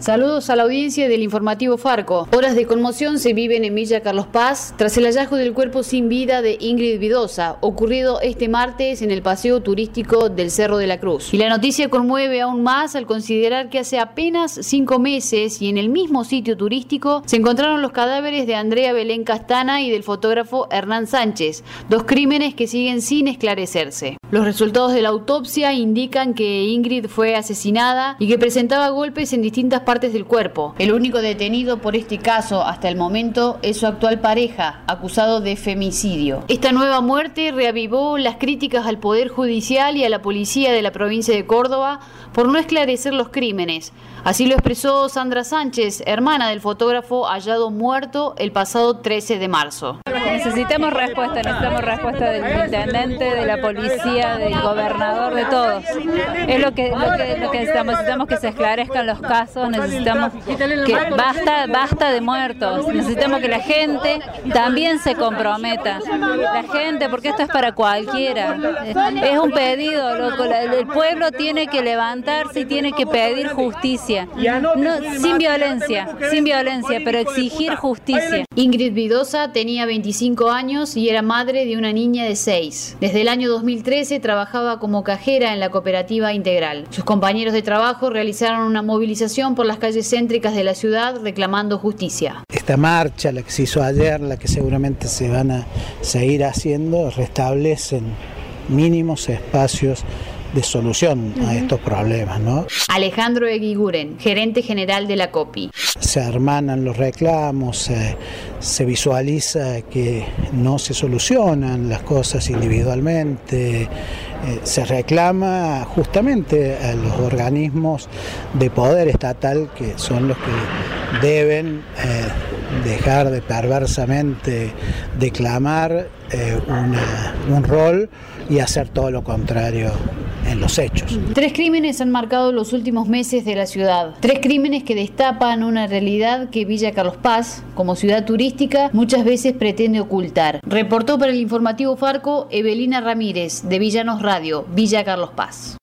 Saludos a la audiencia del informativo Farco. Horas de conmoción se viven en Villa Carlos Paz tras el hallazgo del cuerpo sin vida de Ingrid Vidosa, ocurrido este martes en el paseo turístico del Cerro de la Cruz. Y la noticia conmueve aún más al considerar que hace apenas cinco meses y en el mismo sitio turístico se encontraron los cadáveres de Andrea Belén Castana y del fotógrafo Hernán Sánchez, dos crímenes que siguen sin esclarecerse. Los resultados de la autopsia indican que Ingrid fue asesinada y que presentaba golpes en distintas partes del cuerpo. El único detenido por este caso hasta el momento es su actual pareja, acusado de femicidio. Esta nueva muerte reavivó las críticas al Poder Judicial y a la policía de la provincia de Córdoba por no esclarecer los crímenes. Así lo expresó Sandra Sánchez, hermana del fotógrafo hallado muerto el pasado 13 de marzo. Necesitamos respuesta, necesitamos respuesta del intendente, de la policía, del gobernador, de todos. Es lo que, lo que, lo que necesitamos, necesitamos que se esclarezcan los casos, necesitamos que basta, basta de muertos, necesitamos que la gente también se comprometa. La gente, porque esto es para cualquiera, es un pedido, el pueblo tiene que levantarse y tiene que pedir justicia. sin violencia, sin violencia, pero exigir justicia. Ingrid Vidosa tenía 25 años y era madre de una niña de 6. Desde el año 2013 trabajaba como cajera en la cooperativa integral. Sus compañeros de trabajo realizaron una movilización por las calles céntricas de la ciudad reclamando justicia. Esta marcha, la que se hizo ayer, la que seguramente se van a seguir haciendo, restablecen mínimos espacios de solución a estos problemas. ¿no? Alejandro Eguiguren, gerente general de la COPI. Se hermanan los reclamos, se visualiza que no se solucionan las cosas individualmente, eh, se reclama justamente a los organismos de poder estatal que son los que deben eh, dejar de perversamente declamar eh, un rol y hacer todo lo contrario en los hechos. Tres crímenes han marcado los últimos meses de la ciudad. Tres crímenes que destapan una realidad que Villa Carlos Paz, como ciudad turística, muchas veces pretende ocultar. Reportó para el informativo Farco Evelina Ramírez, de Villanos Radio, Villa Carlos Paz.